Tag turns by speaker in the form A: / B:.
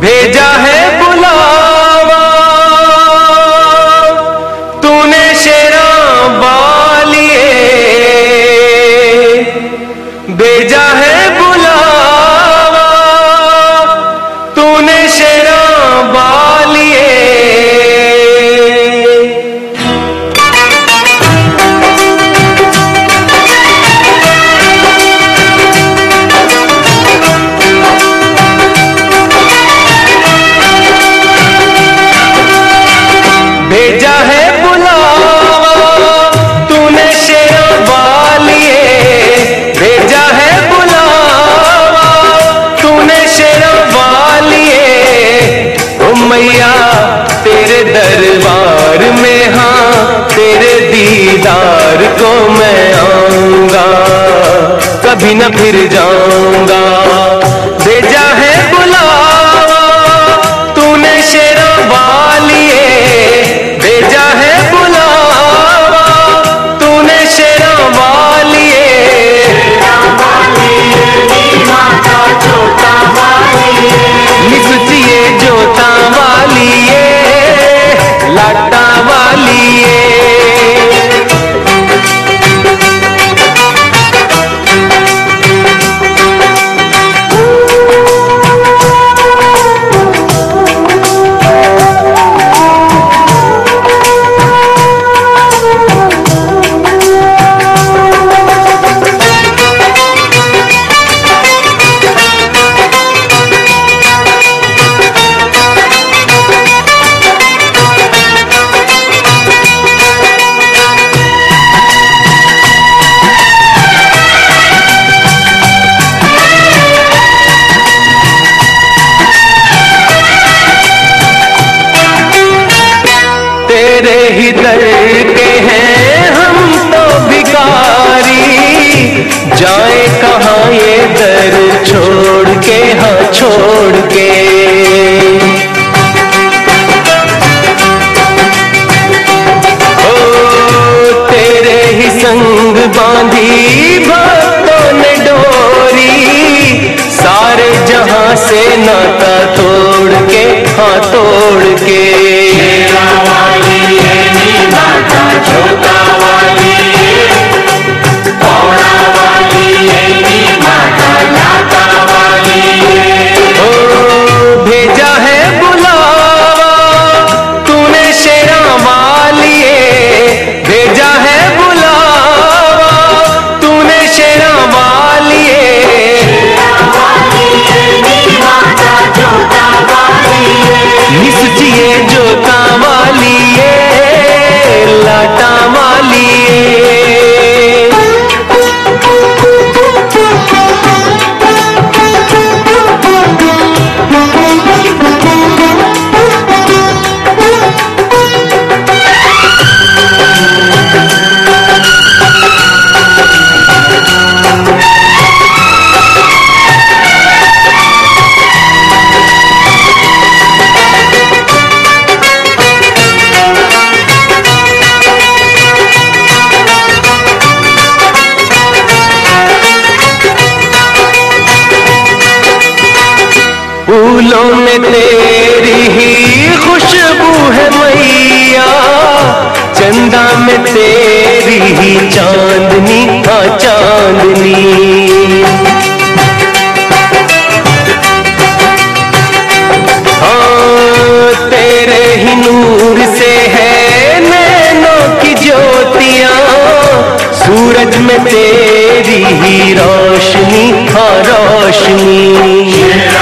A: भेजा है बुलावा। तूने शेरा बालिए। भेजा है तेरे दीदार को मैं आऊँगा कभी न फिर जाऊँगा। तेरे ही दर के हैं हम तो भिखारी। जाए कहाँ ये दर फूलों में तेरी ही खुशबू है मैया। चंदा में तेरी ही चांदनी हाँ चांदनी। हाँ तेरे ही नूर से है नैनों की ज्योतियाँ। सूरज में तेरी ही रोशनी हाँ रोशनी।